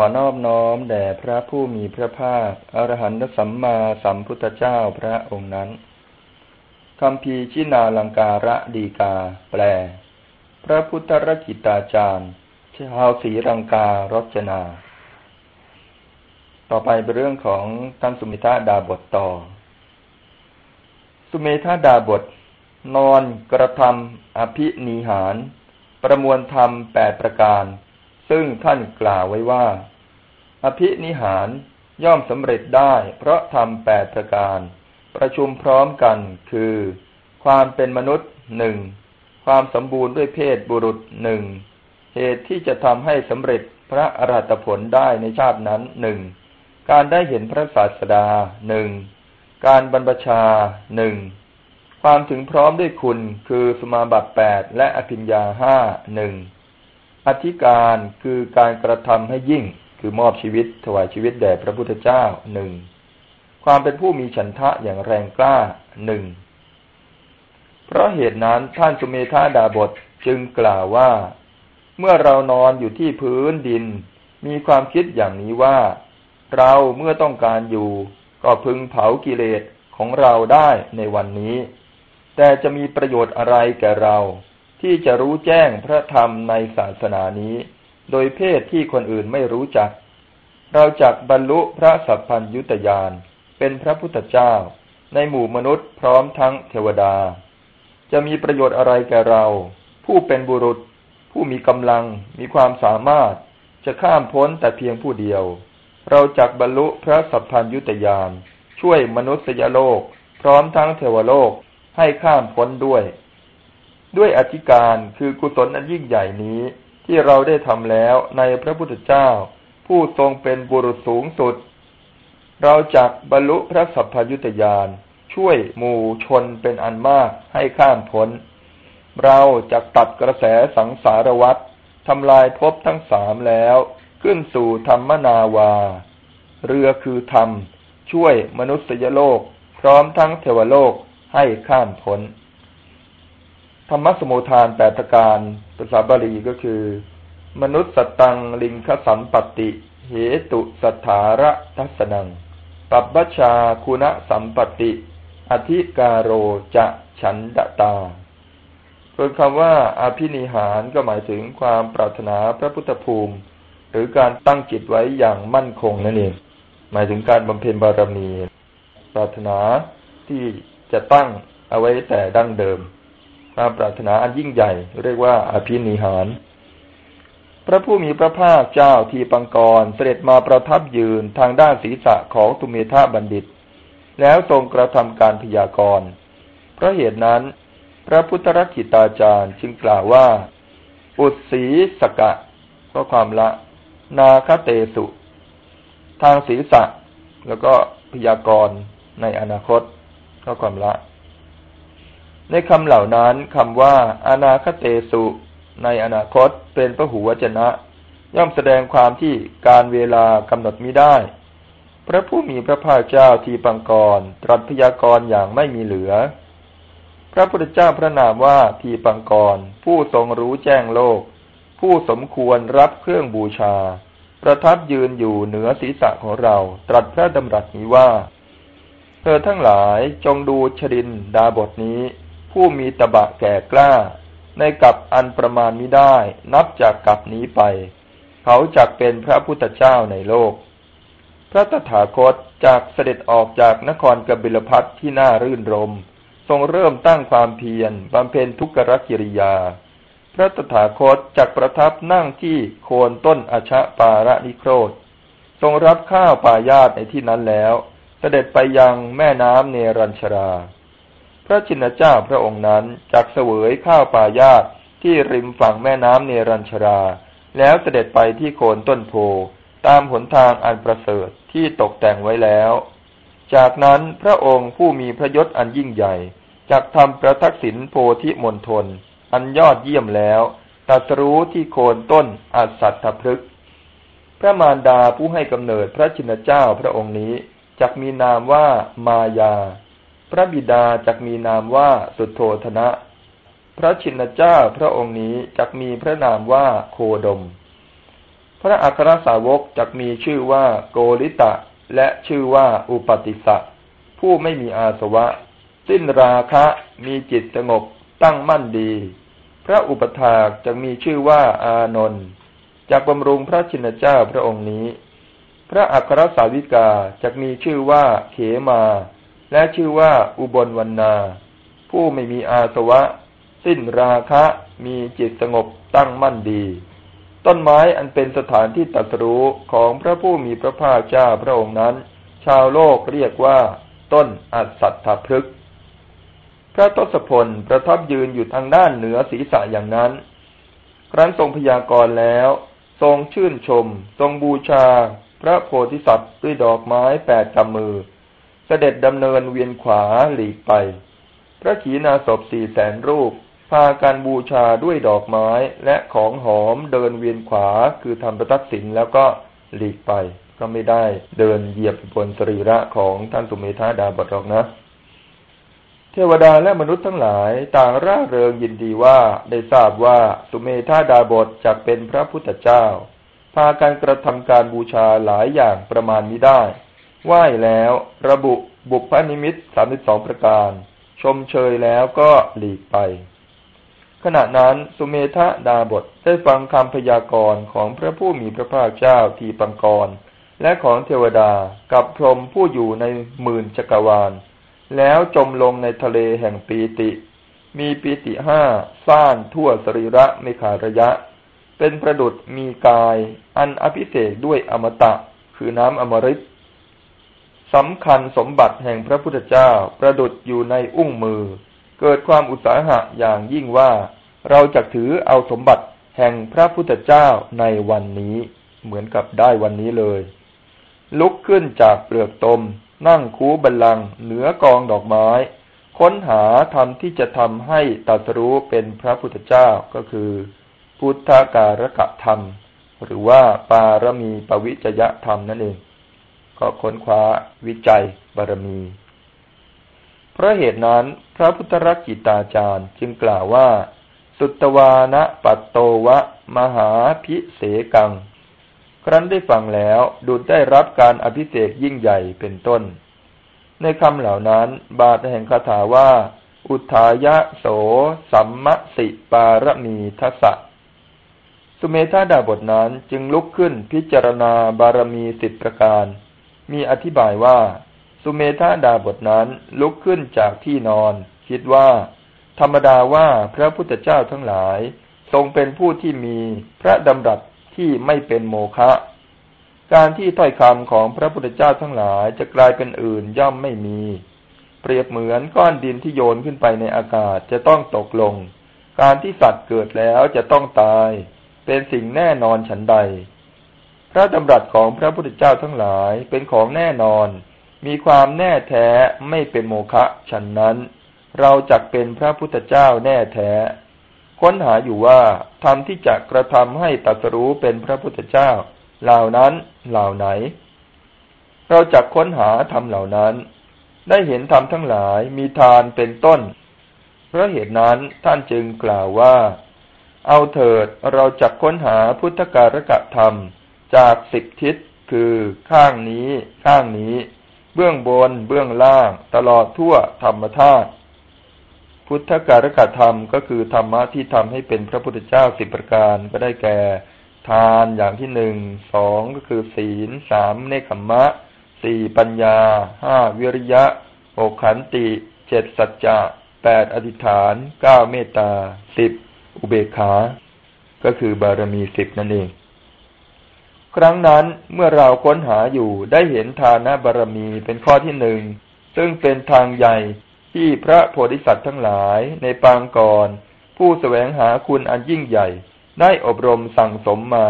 อนอบน้อมแด่พระผู้มีพระภาค อรหันตสัมมาสัมพุทธเจ้าพระองค์นั้นคำพีชินาลังการะดีกา แปล พระพุทธรกิตาจารย์ชาวศรีรังการจนา ต่อไปเป็นเรื่องของท่านสุมิธาดาบทต่อ สุเมธาดาบท นอนกระทำอภินิหาร ประมวลธรรมแปดประการ ซึ่งท่านกล่าวไว้ว่า อภินิหารย่อมสำเร็จได้เพราะทำแปดประการ ประชุมพร้อมกันคือ ความเป็นมนุษย์หนึ่งความสมบูรณ์ด้วยเพศบุรุษหนึ่งเหตุที่จะทำให้สำเร็จพระอรหัตผลได้ในชาตินั้นหนึ่งการได้เห็นพระศาสดาหนึ่งการบรรพชาหนึ่งความถึงพร้อมด้วยคุณคือสมาบัติแปดและอภิญญาห้าหนึ่ง อธิการคือการกระทำให้ยิ่งคือมอบชีวิตถวายชีวิตแด่พระพุทธเจ้าหนึ่งความเป็นผู้มีฉันทะอย่างแรงกล้าหนึ่งเพราะเหตุนั้นท่านสุเมธาดาบทจึงกล่าวว่า เมื่อเรานอนอยู่ที่พื้นดิน มีความคิดอย่างนี้ว่า เราเมื่อต้องการอยู่ ก็พึงเผากิเลสของเราได้ในวันนี้ แต่จะมีประโยชน์อะไรแก่เรา ที่จะรู้แจ้งพระธรรมในศาสนานี้ โดยเพศที่คนอื่นไม่รู้จัก เราจักบรรลุพระสัพพัญยุตยานเป็นพระพุทธเจ้า ในหมู่มนุษย์พร้อมทั้งเทวดา จะมีประโยชน์อะไรแก่เรา ผู้เป็นบุรุษ ผู้มีกำลังมีความสามารถ จะข้ามพ้นแต่เพียงผู้เดียว เราจักบรรลุพระสัพพัญยุตยานช่วยมนุษยโลก พร้อมทั้งเทวโลกให้ข้ามพ้นด้วย ด้วยอธิการคือกุศลอันยิ่งใหญ่นี้ ที่เราได้ทำแล้วในพระพุทธเจ้า ผู้ทรงเป็นบุรุษสูงสุด เราจักบรรลุพระสัพพยุตยานช่วยหมู่ชนเป็นอันมากให้ข้ามพ้น เราจะตัดกระแสสังสารวัฏทำลายภพทั้งสามแล้ว ขึ้นสู่ธรรมนาวา เรือคือธรรม ช่วยมนุษยโลก พร้อมทั้งเทวโลกให้ข้ามพ้น ธรรมสมุทานแปดประการภาษาบาลีก็คือ มนุษย์สตังลิงคสัมปติ เหตุสถาระทัศนัง ปัปบชาคุณสัมปติ อธิการโรจะฉันดตาส่วนคำว่าอภินิหารก็หมายถึงความปรารถนาพระพุทธภูมิ หรือการตั้งจิตไว้อย่างมั่นคงนั่นเอง หมายถึงการบำเพ็ญบารมี ปรารถนาที่จะตั้งเอาไว้แต่ดั้งเดิม ความปรารถนาอันยิ่งใหญ่ เรียกว่าอภินิหาร พระผู้มีพระภาคเจ้าทีปังกรเสด็จมาประทับยืนทางด้านศีรษะของตุเมธาบัณฑิต แล้วทรงกระทำการพยากรณ์เพราะเหตุนั้น พระพุทธรักิตาจารย์จึงกล่าวว่า อุตสีสกะก็ความละ นาคเตสุ ทางศีรษะ แล้วก็พยากรณ์ในอนาคตก็ความละ ในคำเหล่านั้นคำว่า อนาคเตสุ ในอนาคตเป็นพระหูวจนะ ย่อมแสดงความที่การเวลากำหนดมิได้ พระผู้มีพระภาคเจ้าทีปังกร ตรัสพยากรณ์อย่างไม่มีเหลือ พระพุทธเจ้าพระนามว่าทีปังกร ผู้ทรงรู้แจ้งโลก ผู้สมควรรับเครื่องบูชา ประทับยืนอยู่เหนือศีรษะของเรา ตรัสพระดำรัสนี้ว่า เธอทั้งหลายจงดูชรินดาบทนี้ ผู้มีตบะแก่กล้า ในกับอันประมาณมิได้ นับจากกับนี้ไป เขาจักเป็นพระพุทธเจ้าในโลก พระตถาคตจากเสด็จออกจากนครกบิลพัทที่น่ารื่นรม ทรงเริ่มตั้งความเพียรบำเพ็ญทุกขกิริยา พระตถาคตจักประทับนั่งที่โคนต้นอชะปาระนิโครธทรงรับข้าวปายาตในที่นั้นแล้ว เสด็จไปยังแม่น้ำเนรัญชรา พระชินเจ้าพระองค์นั้นจักเสวยข้าวปายาตที่ริมฝั่งแม่น้ำเนรัญชรา แล้วเสด็จไปที่โคนต้นโพตามหนทางอันประเสริฐที่ตกแต่งไว้แล้ว จากนั้นพระองค์ผู้มีพระยศอันยิ่งใหญ่จักทำประทักษิณโพธิมณฑลอันยอดเยี่ยมแล้วตัสรู้ที่โคนต้นอัสัตถพฤกษ์พระมารดาผู้ให้กำเนิดพระชินเจ้าพระองค์นี้จักมีนามว่ามายา พระบิดาจักมีนามว่าสุโธธนะ พระชินเจ้าพระองค์นี้จักมีพระนามว่าโคดม พระอัครสาวกจักมีชื่อว่าโกริตะ และชื่อว่าอุปติสะผู้ไม่มีอาสวะ สิ้นราคะมีจิตสงบตั้งมั่นดี พระอุปถากจะมีชื่อว่าอานนท์จากบำรุงพระชินเจ้าพระองค์นี้ พระอัครสาวิกาจะมีชื่อว่าเขมา และชื่อว่าอุบลวันนา ผู้ไม่มีอาสวะ สิ้นราคะมีจิตสงบตั้งมั่นดี ต้นไม้อันเป็นสถานที่ตัสรู้ของพระผู้มีพระภาคเจ้าพระองค์นั้น ชาวโลกเรียกว่า ต้นอัศถพฤกษ์พระทศพลประทับยืนอยู่ทางด้านเหนือศีรษะอย่างนั้น ครั้นทรงพยากรณ์แล้ว ทรงชื่นชม ทรงบูชา พระโพธิสัตว์ด้วยดอกไม้แปดกำมือ เสด็จดำเนินเวียนขวาหลีกไป พระขีณาสพสี่แสนรูป พาการบูชาด้วยดอกไม้และของหอมเดินเวียนขวาคือทำประทักษิณแล้วก็หลีกไป ก็ไม่ได้เดินเหยียบบนสรีระของท่านสุเมธาดาบดหรอกนะ เทวดาและมนุษย์ทั้งหลายต่างร่าเริงยินดีว่าได้ทราบว่าสุเมธาดาบทจักเป็นพระพุทธเจ้า พาการกระทำการบูชาหลายอย่างประมาณนี้ได้ ไหว้แล้ว ระบุบุพนิมิตสามสิบสองประการ ชมเชยแล้วก็หลีกไป ขณะนั้นสุเมธาดาบทได้ฟังคำพยากรณ์ของพระผู้มีพระภาคเจ้าทีปังกร และของเทวดากับพรหมผู้อยู่ในหมื่นจักรวาล แล้วจมลงในทะเลแห่งปีติ มีปีติห้าซ่านทั่วสรีระไม่ขาดระยะ เป็นประดุดมีกาย อันอภิเศกด้วยอมตะ คือน้ำอมฤต สำคัญสมบัติแห่งพระพุทธเจ้าประดุดอยู่ในอุ้งมือ เกิดความอุตสาหะอย่างยิ่งว่า เราจะถือเอาสมบัติแห่งพระพุทธเจ้าในวันนี้เหมือนกับได้วันนี้เลย ลุกขึ้นจากเปลือกตม นั่งคูบัลลังเหนือกองดอกไม้ ค้นหาธรรมที่จะทำให้ตัสรู้เป็นพระพุทธเจ้าก็คือ พุทธการกะธรรม หรือว่าปารมีปวิจยะธรรมนั่นเอง ก็ค้นคว้าวิจัยบารมี เพราะเหตุนั้นพระพุทธรักกิตาจารย์จึงกล่าวว่า สุตวานะปัตโตวะ มหาพิเสกัง ครั้นได้ฟังแล้วดุดได้รับการอภิเศกยิ่งใหญ่เป็นต้น ในคำเหล่านั้นบาทแห่งคาถาว่า อุทายะโสสัมมสิปารมีทัสสะสุเมธาดาบทนั้นจึงลุกขึ้นพิจารณาบารมีสิบประการ มีอธิบายว่า สุเมธาดาบทนั้นลุกขึ้นจากที่นอน คิดว่า ธรรมดาว่าพระพุทธเจ้าทั้งหลาย ทรงเป็นผู้ที่มีพระดำรัสที่ไม่เป็นโมฆะการที่ถ้อยคำของพระพุทธเจ้าทั้งหลายจะกลายเป็นอื่นย่อมไม่มี เปรียบเหมือนก้อนดินที่โยนขึ้นไปในอากาศจะต้องตกลง การที่สัตว์เกิดแล้วจะต้องตาย เป็นสิ่งแน่นอนฉันใด พระดำรัสของพระพุทธเจ้าทั้งหลายเป็นของแน่นอน มีความแน่แท้ไม่เป็นโมฆะฉันนั้น เราจักเป็นพระพุทธเจ้าแน่แท้ ค้นหาอยู่ว่าธรรมที่จะกระทำให้ตัสรู้เป็นพระพุทธเจ้า เหล่านั้นเหล่าไหน เราจะค้นหาธรรมเหล่านั้น ได้เห็นธรรมทั้งหลายมีทานเป็นต้น เพราะเหตุนั้นท่านจึงกล่าวว่า เอาเถิดเราจะค้นหาพุทธการกะธรรม จากสิบทิศคือข้างนี้ ข้างนี้ เบื้องบน เบื้องล่าง ตลอดทั่วธรรมธาตุพุทธการกธรรมก็คือธรรมะที่ทำให้เป็นพระพุทธเจ้าสิบประการก็ได้แก่ ทานอย่างที่หนึ่งสองก็คือศีลสามเนคขมมะสี่ปัญญาห้าวิริยะหกขันติเจ็ดสัจจะแปดอธิษฐานเก้าเมตตาสิบอุเบกขา ก็คือบารมีสิบนั่นเอง ครั้งนั้นเมื่อเราค้นหาอยู่ได้เห็นทานบารมีเป็นข้อที่หนึ่งซึ่งเป็นทางใหญ่ที่พระโพธิสัตว์ทั้งหลายในปางก่อน ผู้แสวงหาคุณอันยิ่งใหญ่ ได้อบรมสั่งสมมา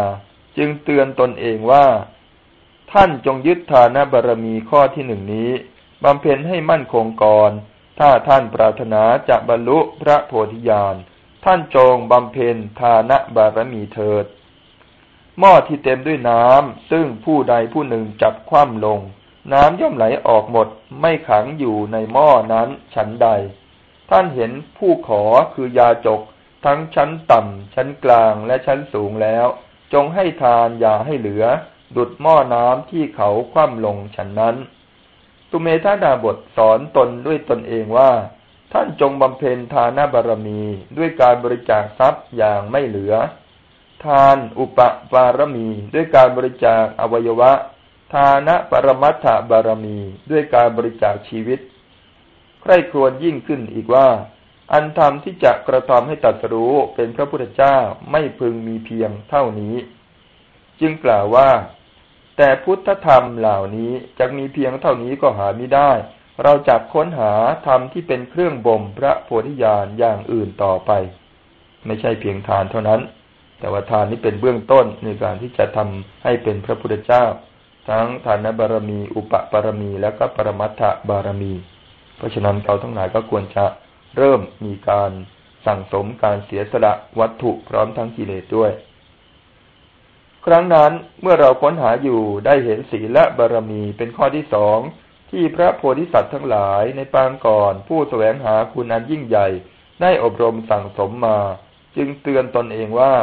จึงเตือนตนเองว่า ท่านจงยึดฐานบารมีข้อที่หนึ่งนี้บำเพ็ญให้มั่นคงก่อน ถ้าท่านปรารถนาจะบรรลุพระโพธิญาณ ท่านจงบำเพ็ญทานบารมีเถิด หม้อที่เต็มด้วยน้ำซึ่งผู้ใดผู้หนึ่งจับคว่ำลง น้ำย่อมไหลออกหมด ไม่ขังอยู่ในหม้อนั้นชั้นใด ท่านเห็นผู้ขอคือยาจก ทั้งชั้นต่ำชั้นกลางและชั้นสูงแล้ว จงให้ทานอย่าให้เหลือ ดุดหม้อน้ำที่เขาคว่ำลงฉันนั้นตุเมธาดาบทสอนตนด้วยตนเองว่า ท่านจงบำเพ็ญทานบารมีด้วยการบริจาคทรัพย์อย่างไม่เหลือ ทานอุปบารมี ด้วยการบริจาคอวัยวะ ทานะปรมัตถบารมี ด้วยการบริจาคชีวิต ใครครวญยิ่งขึ้นอีกว่า อันธรรมที่จะกระทำให้ตัดสรู้เป็นพระพุทธเจ้าไม่พึงมีเพียงเท่านี้ จึงกล่าวว่า แต่พุทธธรรมเหล่านี้จะมีเพียงเท่านี้ก็หาไม่ได้ เราจะค้นหาธรรมที่เป็นเครื่องบ่มพระโพธิญาณอย่างอื่นต่อไป ไม่ใช่เพียงทานเท่านั้น แต่ว่าทานนี้เป็นเบื้องต้นในการที่จะทำให้เป็นพระพุทธเจ้า ทั้งฐานบารมี อุปปารมี และก็ปรมัตถบารมี เพราะฉะนั้นเราทั้งหลายก็ควรจะเริ่มมีการสั่งสมการเสียสละวัตถุพร้อมทั้งกิเลสด้วย ครั้งนั้นเมื่อเราค้นหาอยู่ได้เห็นศีลและบารมีเป็นข้อที่สองที่พระโพธิสัตว์ทั้งหลายในปางก่อนผู้แสวงหาคุณอันยิ่งใหญ่ ได้อบรมสั่งสมมา จึงเตือนตนเองว่า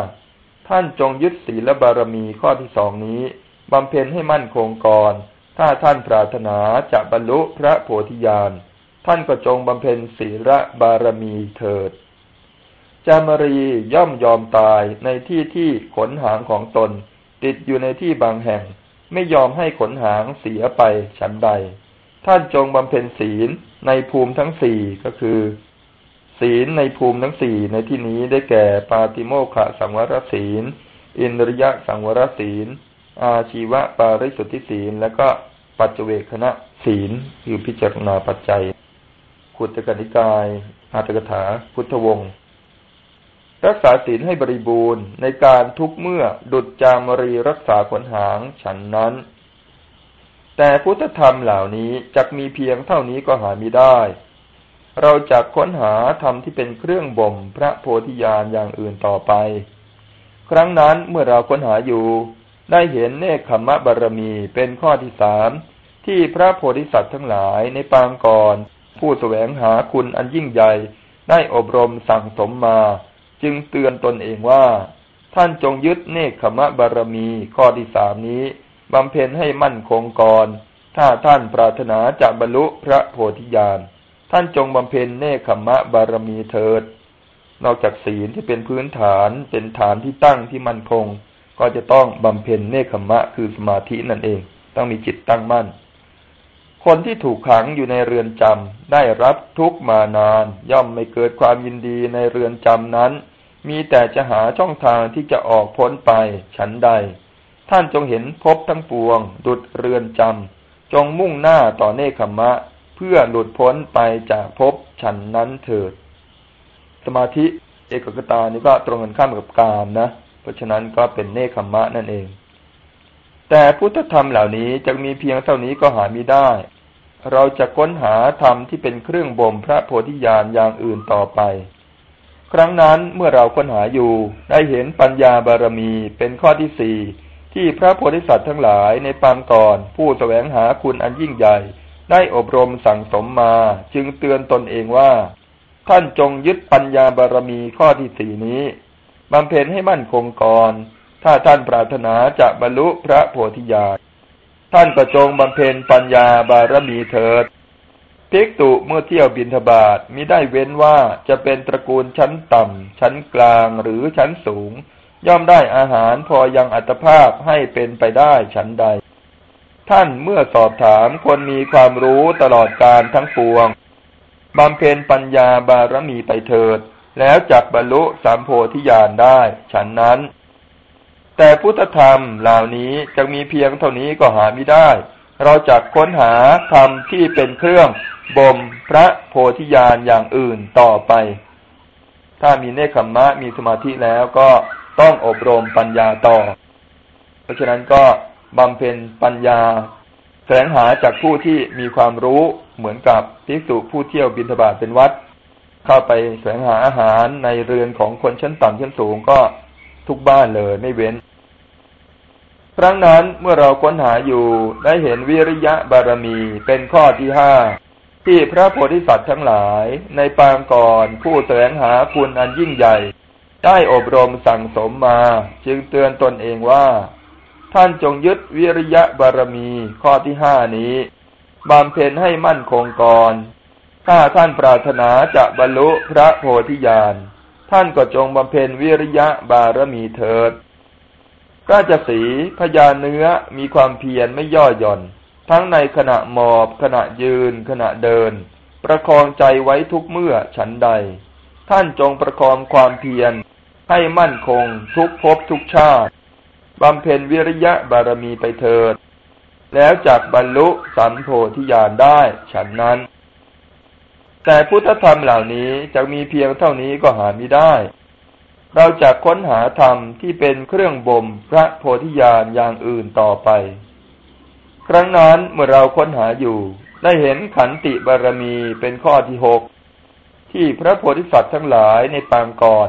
ท่านจงยึดศีลและบารมีข้อที่สองนี้บำเพ็ญให้มั่นคงก่อน ถ้าท่านปรารถนาจะบรรลุพระโพธิญาณ ท่านก็จงบำเพ็ญศีลบารมีเถิด จามรีย่อมยอมตายในที่ที่ขนหางของตน ติดอยู่ในที่บางแห่ง ไม่ยอมให้ขนหางเสียไปฉันใด ท่านจงบำเพ็ญศีลในภูมิทั้งสี่ก็คือ ศีลในภูมิทั้งสี่ในที่นี้ได้แก่ปาติโมขะสังวรศีล อินริยะสังวรศีล อาชีวะปาริสุทธิศีล และก็ปัจเจเวคณะศีลคือพิจารณาปัจจัย ขุตกนิกาย อาตกถา พุทธวงศ์รักษาศีลให้บริบูรณ์ในการทุกเมื่อดุจจามรีรักษาขนหางฉันนั้น แต่พุทธธรรมเหล่านี้จะมีเพียงเท่านี้ก็หาไม่ได้ เราจะค้นหาธรรมที่เป็นเครื่องบ่มพระโพธิญาณอย่างอื่นต่อไป ครั้งนั้นเมื่อเราค้นหาอยู่ ได้เห็นเนคขมะบารมีเป็นข้อที่สามที่พระโพธิสัตว์ทั้งหลายในปางก่อน ผู้แสวงหาคุณอันยิ่งใหญ่ ได้อบรมสั่งสมมา จึงเตือนตนเองว่า ท่านจงยึดเนคขมะบารมีข้อที่สามนี้บำเพ็ญให้มั่นคงก่อน ถ้าท่านปรารถนาจะบรรลุพระโพธิญาณ ท่านจงบำเพ็ญเนคขมะบารมีเถิด นอกจากศีลที่เป็นพื้นฐานเป็นฐานที่ตั้งที่มั่นคง ก็จะต้องบำเพ็ญเนคขมะคือสมาธินั่นเอง ต้องมีจิตตั้งมั่น คนที่ถูกขังอยู่ในเรือนจำได้รับทุกมานาน ย่อมไม่เกิดความยินดีในเรือนจำนั้น มีแต่จะหาช่องทางที่จะออกพ้นไปฉันใด ท่านจงเห็นพบทั้งปวง ดุดเรือนจำจงมุ่งหน้าต่อเนคขมะ พื่อหลุดพ้นไปจากภพฉันนั้นเถิด สมาธิเอกกตานี่ก็ตรงกันข้ามกับกามนะ เพราะฉะนั้นก็เป็นเนคขมะนั่นเอง แต่พุทธธรรมเหล่านี้จะมีเพียงเท่านี้ก็หาไม่ได้ เราจะค้นหาธรรมที่เป็นเครื่องบ่มพระโพธิญาณอย่างอื่นต่อไป ครั้งนั้นเมื่อเราค้นหาอยู่ได้เห็นปัญญาบารมีเป็นข้อที่สี่ที่พระโพธิสัตว์ทั้งหลายในปางก่อน ผู้แสวงหาคุณอันยิ่งใหญ่ ได้อบรมสั่งสมมา จึงเตือนตนเองว่า ท่านจงยึดปัญญาบารมีข้อที่สี่นี้บำเพ็ญให้มั่นคงก่อน ถ้าท่านปรารถนาจะบรรลุพระโพธิญาณท่านก็จงบำเพ็ญปัญญาบารมีเถิดภิกตุเมื่อเที่ยวบินทบาทมิได้เว้นว่าจะเป็นตระกูลชั้นต่ำ ชั้นกลางหรือชั้นสูง ย่อมได้อาหารพอยังอัตภาพให้เป็นไปได้ชั้นใด ท่านเมื่อสอบถามคนมีความรู้ตลอดการทั้งปวงบำเพ็ญปัญญาบารมีไปเถิด แล้วจักบรรลุสามโพธิญาณได้ ฉันนั้น แต่พุทธธรรมเหล่านี้จะมีเพียงเท่านี้ก็หาไม่ได้ เราจักค้นหาธรรมที่เป็นเครื่องบ่มพระโพธิญาณอย่างอื่นต่อไป ถ้ามีเนคขมมะมีสมาธิแล้วก็ต้องอบรมปัญญาต่อ เพราะฉะนั้นก็ บำเพ็ญปัญญา แสวงหาจากผู้ที่มีความรู้เหมือนกับภิกษุผู้เที่ยวบินทบาทเป็นวัด เข้าไปแสวงหาอาหารในเรือนของคนชั้นต่ำชั้นสูงก็ทุกบ้านเลยไม่เว้น ครั้งนั้นเมื่อเราค้นหาอยู่ได้เห็นวิริยะบารมีเป็นข้อที่ห้าที่พระโพธิสัตว์ทั้งหลายในปางก่อนผู้แสวงหาคุณอันยิ่งใหญ่ ได้อบรมสั่งสมมา จึงเตือนตนเองว่า ท่านจงยึดวิริยะบารมีข้อที่ห้านี้บำเพ็ญให้มั่นคงก่อน ถ้าท่านปรารถนาจะบรรลุพระโพธิญาณ ท่านก็จงบำเพ็ญวิริยะบารมีเถิดก็จะสีพยาเนื้อมีความเพียรไม่ย่อหย่อน ทั้งในขณะหมอบ ขณะยืน ขณะเดิน ประคองใจไว้ทุกเมื่อฉันใด ท่านจงประคองความเพียรให้มั่นคงทุกภพทุกชาติ บำเพ็ญวิริยะบารมีไปเถิด แล้วจากบรรลุสัมโพธิญาณได้ฉันนั้น แต่พุทธธรรมเหล่านี้จะมีเพียงเท่านี้ก็หาไม่ได้ เราจะค้นหาธรรมที่เป็นเครื่องบ่มพระโพธิญาณอย่างอื่นต่อไป ครั้งนั้นเมื่อเราค้นหาอยู่ ได้เห็นขันติบารมีเป็นข้อที่หกที่พระโพธิสัตว์ทั้งหลายในปางก่อน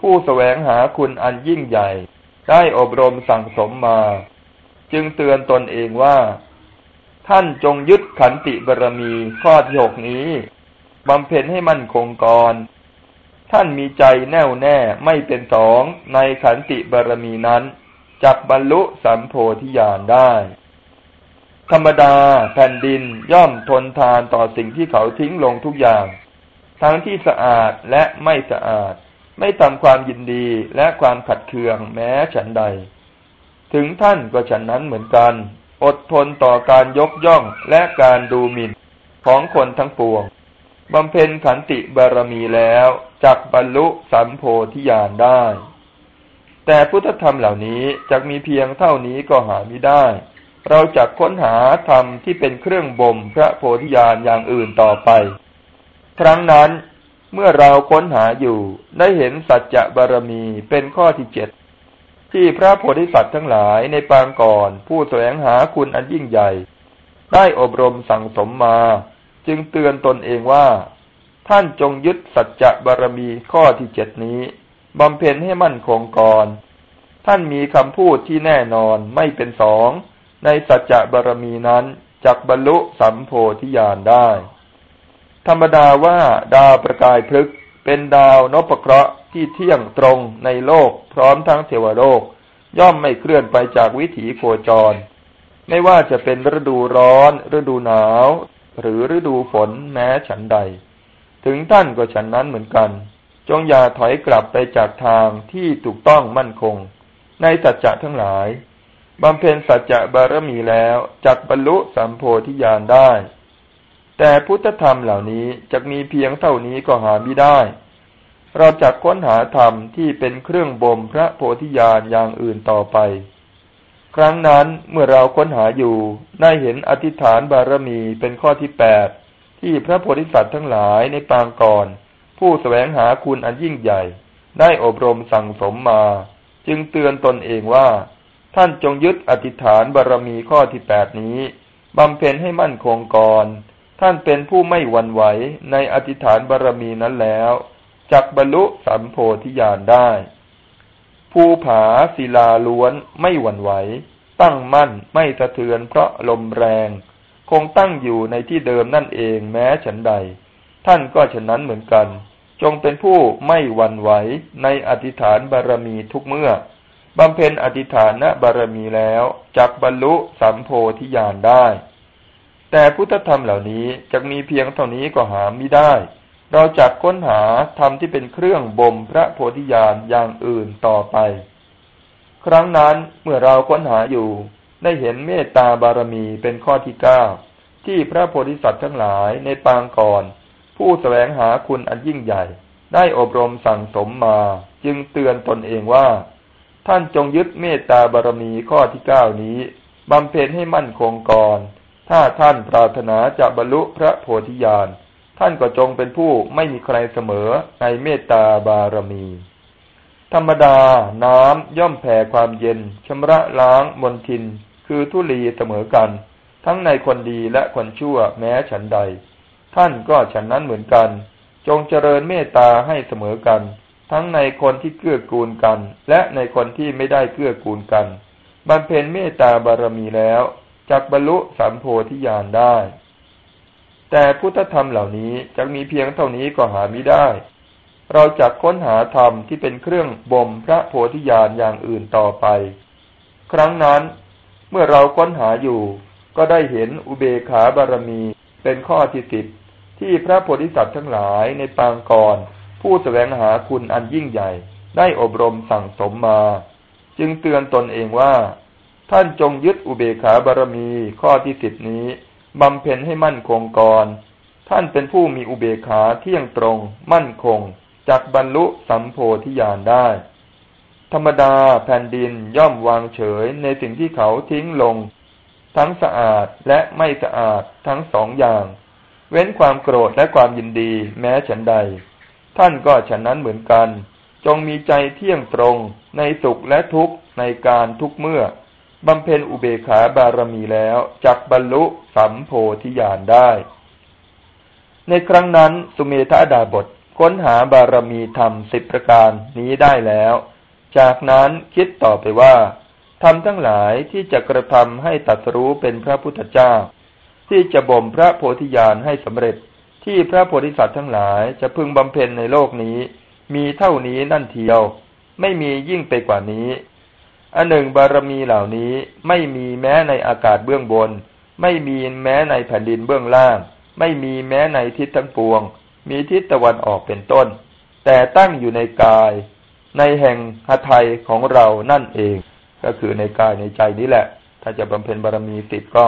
ผู้สแสวงหาคุณอันยิ่งใหญ่ ได้อบรมสั่งสมมา จึงเตือนตนเองว่า ท่านจงยึดขันติบารมีข้อที่หกนี้บำเพ็ญให้มั่นคงก่อน ท่านมีใจแน่วแน่ไม่เป็นสองในขันติบารมีนั้นจักบรรลุสัมโพธิญาณได้ ธรรมดาแผ่นดินย่อมทนทานต่อสิ่งที่เขาทิ้งลงทุกอย่าง ทั้งที่สะอาดและไม่สะอาด ไม่ทำความยินดีและความขัดเคืองแม้ฉันใด ถึงท่านก็ฉันนั้นเหมือนกัน อดทนต่อการยกย่องและการดูหมิ่นของคนทั้งปวงบำเพ็ญขันติบารมีแล้วจักบรรลุสัมโพธิญาณได้ แต่พุทธธรรมเหล่านี้จะมีเพียงเท่านี้ก็หาไม่ได้ เราจะค้นหาธรรมที่เป็นเครื่องบ่มพระโพธิญาณอย่างอื่นต่อไป ครั้งนั้น เมื่อเราค้นหาอยู่ได้เห็นสัจจะบารมีเป็นข้อที่เจ็ดที่พระโพธิสัตว์ทั้งหลายในปางก่อน ผู้แสวงหาคุณอันยิ่งใหญ่ ได้อบรมสั่งสมมา จึงเตือนตนเองว่า ท่านจงยึดสัจจะบารมีข้อที่เจ็ดนี้บำเพ็ญให้มั่นคงก่อน ท่านมีคำพูดที่แน่นอนไม่เป็นสอง ในสัจจะบารมีนั้นจักบรรลุสัมโพธิญาณได้ ธรรมดาว่าดาวประกายพลึกเป็นดาวนพเคราะห์ที่เที่ยงตรงในโลกพร้อมทั้งเทวโลก ย่อมไม่เคลื่อนไปจากวิถีโคจร ไม่ว่าจะเป็นฤดูร้อน ฤดูหนาว หรือฤดูฝนแม้ฉันใด ถึงท่านก็ฉันนั้นเหมือนกัน จงอย่าถอยกลับไปจากทางที่ถูกต้องมั่นคง ในสัจจะทั้งหลายบำเพ็ญสัจจะบารมีแล้วจักบรรลุสัมโพธิญาณได้ แต่พุทธธรรมเหล่านี้จะมีเพียงเท่านี้ก็หาไม่ได้ เราจะค้นหาธรรมที่เป็นเครื่องบ่มพระโพธิญาณอย่างอื่นต่อไป ครั้งนั้นเมื่อเราค้นหาอยู่ได้เห็นอธิษฐานบารมีเป็นข้อที่แปดที่พระโพธิสัตว์ทั้งหลายในปางก่อน ผู้สแสวงหาคุณอันยิ่งใหญ่ ได้อบรมสั่งสมมา จึงเตือนตนเองว่า ท่านจงยึดอธิษฐานบารมีข้อที่แปดนี้บำเพ็ญให้มั่นคงก่อน ท่านเป็นผู้ไม่หวั่นไหวในอธิษฐานบารมีนั้นแล้วจักบรรลุสัมโพธิญาณได้ ภูผาศิลาล้วนไม่หวั่นไหว ตั้งมั่นไม่สะเทือนเพราะลมแรง คงตั้งอยู่ในที่เดิมนั่นเองแม้ฉันใด ท่านก็ฉะนั้นเหมือนกัน จงเป็นผู้ไม่หวั่นไหวในอธิษฐานบารมีทุกเมื่อบำเพ็ญอธิษฐานบารมีแล้วจักบรรลุสัมโพธิญาณได้ แต่พุทธธรรมเหล่านี้จะมีเพียงเท่านี้ก็หาไม่ได้ เราจักค้นหาธรรมที่เป็นเครื่องบ่มพระโพธิญาณอย่างอื่นต่อไป ครั้งนั้นเมื่อเราค้นหาอยู่ ได้เห็นเมตตาบารมีเป็นข้อที่เก้าที่พระโพธิสัตว์ทั้งหลายในปางก่อน ผู้สแสวงหาคุณอันยิ่งใหญ่ ได้อบรมสั่งสมมา จึงเตือนตนเองว่า ท่านจงยึดเมตตาบารมีข้อที่เก้านี้บำเพ็ญให้มั่นคงก่อน ถ้าท่านปรารถนาจะบรรลุพระโพธิญาณ ท่านก็จงเป็นผู้ไม่มีใครเสมอในเมตตาบารมี ธรรมดาน้ำย่อมแผ่ความเย็นชำระล้างมนทิน คือทุลีเสมอกัน ทั้งในคนดีและคนชั่วแม้ฉันใด ท่านก็ฉันนั้นเหมือนกัน จงเจริญเมตตาให้เสมอกัน ทั้งในคนที่เกื้อกูลกัน และในคนที่ไม่ได้เกื้อกูลกันบำเพ็ญเมตตาบารมีแล้ว จักบรรลุสัมโพธิญาณได้ แต่พุทธธรรมเหล่านี้จะมีเพียงเท่านี้ก็หาไม่ได้ เราจะค้นหาธรรมที่เป็นเครื่องบ่มพระโพธิญาณอย่างอื่นต่อไป ครั้งนั้นเมื่อเราค้นหาอยู่ ก็ได้เห็นอุเบขาบารมีเป็นข้อที่สิบที่พระโพธิสัตว์ทั้งหลายในปางก่อนผู้แสวงหาคุณอันยิ่งใหญ่ ได้อบรมสั่งสมมา จึงเตือนตนเองว่า ท่านจงยึดอุเบขาบารมีข้อที่สิบนี้บำเพ็ญให้มั่นคงก่อน ท่านเป็นผู้มีอุเบขาเที่ยงตรง มั่นคงจักบรรลุสัมโพธิญาณได้ ธรรมดาแผ่นดินย่อมวางเฉยในสิ่งที่เขาทิ้งลง ทั้งสะอาดและไม่สะอาดทั้งสองอย่าง เว้นความโกรธและความยินดีแม้ฉันใด ท่านก็ฉันนั้นเหมือนกัน จงมีใจเที่ยงตรงในสุขและทุกข์ในการทุกเมื่อ บำเพ็ญอุเบกขาบารมีแล้วจักบรรลุสัมโพธิญาณได้ ในครั้งนั้นสุเมธาดาบทค้นหาบารมีธรรมสิบประการนี้ได้แล้ว จากนั้นคิดต่อไปว่าทำทั้งหลายที่จะกระทำให้ตัดรู้เป็นพระพุทธเจ้า ที่จะบ่มพระโพธิญาณให้สำเร็จที่พระโพธิสัตว์ทั้งหลายจะพึงบำเพ็ญในโลกนี้ มีเท่านี้นั่นเทียว ไม่มียิ่งไปกว่านี้ อันหนึ่งบารมีเหล่านี้ไม่มีแม้ในอากาศเบื้องบน ไม่มีแม้ในแผ่นดินเบื้องล่าง ไม่มีแม้ในทิศทั้งปวง มีทิศตะวันออกเป็นต้น แต่ตั้งอยู่ในกาย ในแห่งหทัยของเรานั่นเอง ก็คือในกายในใจนี้แหละ ถ้าจะบำเพ็ญบารมีติดก็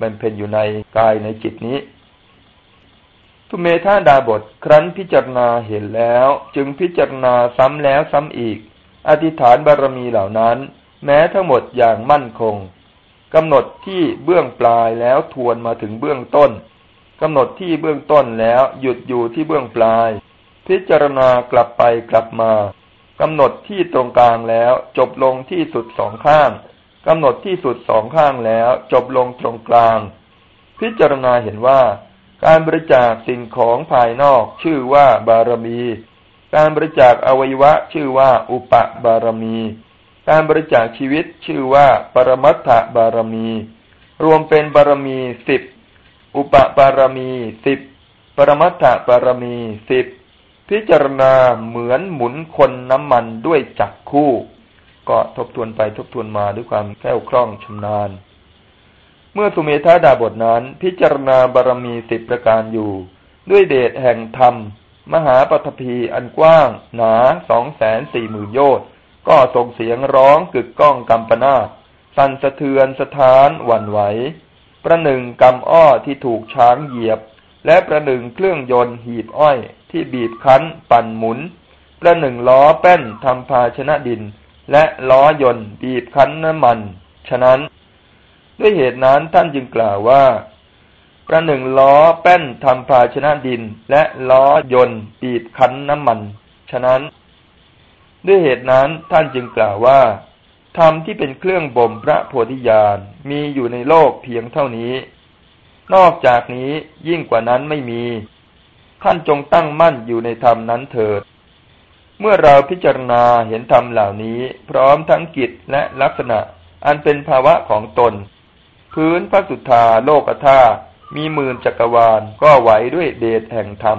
บำเพ็ญอยู่ในกายในจิตนี้ทุเมธาดาบทครั้นพิจารณาเห็นแล้ว จึงพิจารณาซ้ำแล้วซ้ำอีก อธิษฐานบารมีเหล่านั้น แม้ทั้งหมดอย่างมั่นคงกำหนดที่เบื้องปลายแล้วทวนมาถึงเบื้องต้นกำหนดที่เบื้องต้นแล้วหยุดอยู่ที่เบื้องปลาย พิจารณากลับไปกลับมากำหนดที่ตรงกลางแล้วจบลงที่สุดสองข้างกำหนดที่สุดสองข้างแล้วจบลงตรงกลาง พิจารณาเห็นว่า การบริจาคสิ่งของภายนอกชื่อว่าบารมี การบริจาคอวัยวะชื่อว่าอุปบารมี การบริจาคชีวิตชื่อว่าปรมัตถบารมี รวมเป็นบารมีสิบอุปปารมีสิบปรมัตถปารมีสิบพิจารณาเหมือนหมุนคนน้ำมันด้วยจักคู่ ก็ทบทวนไปทบทวนมาด้วยความแคล่วคล่องชำนาญ เมื่อสุเมธาดาบทนั้น พิจารณาบารมีสิบประการอยู่ ด้วยเดชแห่งธรรม มหาปฐพีอันกว้าง หนาสองแสนสี่หมื่นโยชน์ ก็ส่งเสียงร้องกึกก้องกำปนาสั่นสะเทือนสถานหวั่นไหว ประหนึ่งกำอ้อที่ถูกช้างเหยียบ และประหนึ่งเครื่องยนต์หีบอ้อยที่บีบคั้นปั่นหมุน ประหนึ่งล้อแป้นทำภาชนะดิน และล้อยนต์บีบคั้นน้ำมัน ฉะนั้น ด้วยเหตุนั้นท่านจึงกล่าวว่า ประหนึ่งล้อแป้นทำภาชนะดิน และล้อยนต์บีบคั้นน้ำมัน ฉะนั้น ด้วยเหตุนั้นท่านจึงกล่าวว่าธรรมที่เป็นเครื่องบ่มพระโพธิญาณมีอยู่ในโลกเพียงเท่านี้ นอกจากนี้ยิ่งกว่านั้นไม่มี ท่านจงตั้งมั่นอยู่ในธรรมนั้นเถิด เมื่อเราพิจารณาเห็นธรรมเหล่านี้ พร้อมทั้งกิจและลักษณะอันเป็นภาวะของตน พื้นพระสุธาโลกธามีหมื่นจักรวาลก็ไหวด้วยเดชแห่งธรรม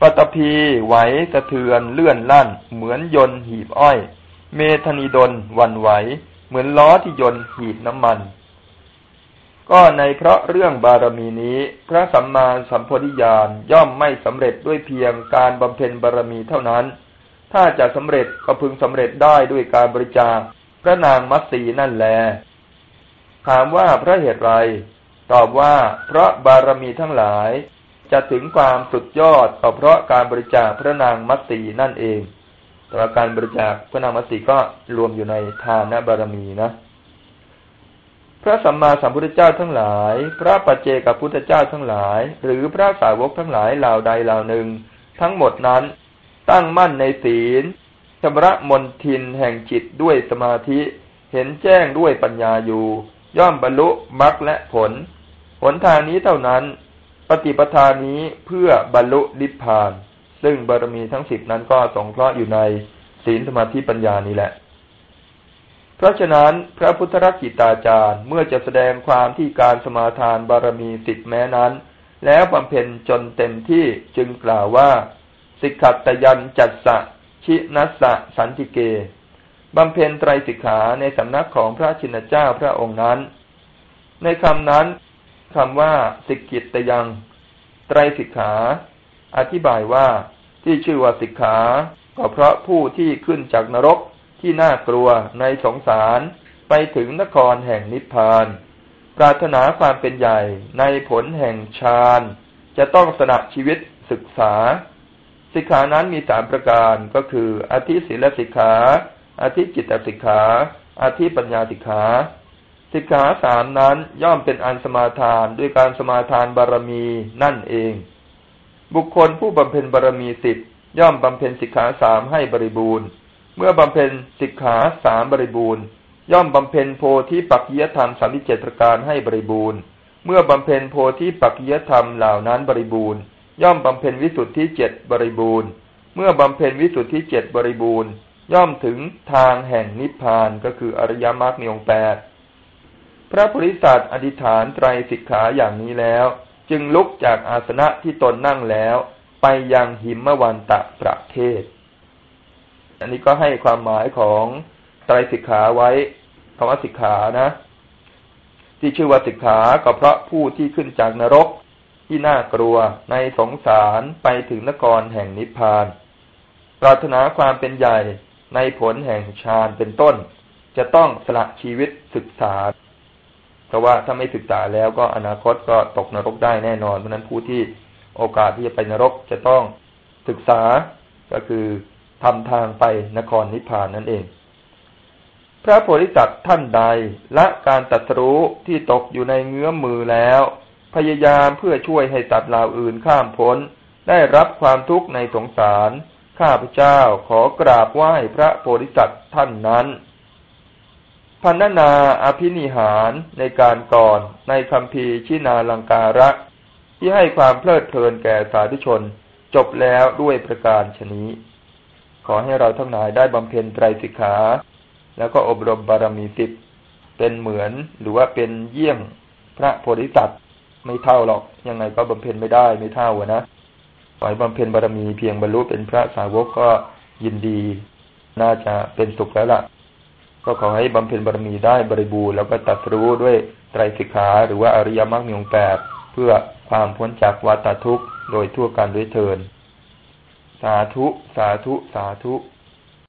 ปตพีไหวสะเทือนเลื่อนลั่น เหมือนยนต์หีบอ้อย เมธนีดลวันไหว เหมือนล้อที่ยนต์หีบน้ำมัน ก็ในเพราะเรื่องบารมีนี้ พระสัมมาสัมโพธิญาณย่อมไม่สำเร็จด้วยเพียงการบำเพ็ญบารมีเท่านั้น ถ้าจะสำเร็จก็พึงสำเร็จได้ด้วยการบริจาคพระนางมัตสีนั่นแล ถามว่าพระเหตุไร ตอบว่าเพราะบารมีทั้งหลาย จะถึงความสุดยอดก็เพราะการบริจาคพระนางมัตสีนั่นเองแต่ว่าการบริจาคพระนางมัตสิก็รวมอยู่ในทานบารมีนะ พระสัมมาสัมพุทธเจ้าทั้งหลาย พระปัจเจกับพุทธเจ้าทั้งหลาย หรือพระสาวกทั้งหลายเหล่าใดเหล่าหนึ่ง ทั้งหมดนั้นตั้งมั่นในศีลชำระมนทินแห่งจิตด้วยสมาธิเห็นแจ้งด้วยปัญญาอยู่ ย่อมบรรลุมรรคและผล ผลทางนี้เท่านั้น ปฏิปทานี้เพื่อบรรลุนิพพาน ซึ่งบารมีทั้งสิบนั้นก็สงเคราะห์อยู่ในศีลสมาธิปัญญานี้แหละ เพราะฉะนั้นพระพุทธรักกิตาจารย์เมื่อจะแสดงความที่การสมาทานบารมีสิบแม้นั้น แล้วบำเพ็ญจนเต็มที่จึงกล่าวว่าสิกขัตยันจัตสะชินัสสะสันติเกบำเพ็ญไตรสิกขาในสำนักของพระชินเจ้าพระองค์นั้น ในคำนั้น คำว่าสิกขิตยัง ไตรสิกขา อธิบายว่าที่ชื่อว่าสิกขา ก็เพราะผู้ที่ขึ้นจากนรกที่น่ากลัวในสงสารไปถึงนครแห่งนิพพาน ปรารถนาความเป็นใหญ่ในผลแห่งฌานจะต้องสละชีวิตศึกษา สิกขานั้นมีสามประการก็คือ อธิศีลสิกขา อธิจิตสิกขา อธิปัญญาสิกขา สิกขาสามนั้นย่อมเป็นอันสมาทานด้วยการสมาทานบารมีนั่นเอง บุคคลผู้บำเพ็ญบารมีสิบย่อมบำเพ็ญสิกขาสามให้บริบูรณ์ เมื่อบำเพ็ญสิกขาสามบริบูรณ์ ย่อมบำเพ็ญโพธิปักยธรรมสามสิบเจ็ดประการให้บริบูรณ์ เมื่อบำเพ็ญโพธิปักยธรรมเหล่านั้นบริบูรณ์ ย่อมบำเพ็ญวิสุทธิเจ็ดบริบูรณ์ เมื่อบำเพ็ญวิสุทธิเจ็ดบริบูรณ์ ย่อมถึงทางแห่งนิพพานก็คืออริยมรรคมีองแปด พระโพธิสัตว์อธิษฐานไตรสิกขาอย่างนี้แล้ว จึงลุกจากอาสนะที่ตนนั่งแล้ว ไปยังหิมวันตะประเทศ อันนี้ก็ให้ความหมายของไตรสิกขาไว้คำว่าสิกขานะ ที่ชื่อว่าสิกขาก็เพราะผู้ที่ขึ้นจากนรกที่น่ากลัวในสงสารไปถึงนครแห่งนิพพาน ปรารถนาความเป็นใหญ่ในผลแห่งฌานเป็นต้น จะต้องสละชีวิตศึกษา เพราะว่าถ้าไม่ศึกษาแล้วก็อนาคตก็ตกนรกได้แน่นอน เพราะนั้นผู้ที่โอกาสที่จะไปนรกจะต้องศึกษาก็คือทำทางไปนครนิพพานนั่นเอง พระโพธิสัตว์ท่านใดละการตัดรู้ที่ตกอยู่ในเงื้อมมือแล้ว พยายามเพื่อช่วยให้สัตว์เหล่าอื่นข้ามพ้น ได้รับความทุกข์ในสงสาร ข้าพเจ้าขอกราบไหว้พระโพธิสัตว์ท่านนั้น พันนาอภินิหารในการก่อนในคำพีชินาลังการะ ที่ให้ความเพลิดเพลินแก่สาธุชน จบแล้วด้วยประการชนี้ ขอให้เราทั้งหลายได้บำเพ็ญไตรสิกขา แล้วก็อบรมบารมีสิบเป็นเหมือนหรือว่าเป็นเยี่ยงพระโพธิสัตว์ไม่เท่าหรอก ยังไงก็บำเพ็ญไม่ได้ไม่เท่านะขอให้บำเพ็ญบารมีเพียงบรรลุเป็นพระสาวกก็ยินดี น่าจะเป็นสุขแล้วล่ะ ก็ขอให้บำเพ็ญบารมีได้บริบูรณ์แล้วก็ตัดรู้ด้วยไตรสิกขาหรือว่าอริยมรรคมีองค์แปดเพื่อความพ้นจากวัฏทุกข์โดยทั่วกันด้วยเทิน สาธุ สาธุ สาธุ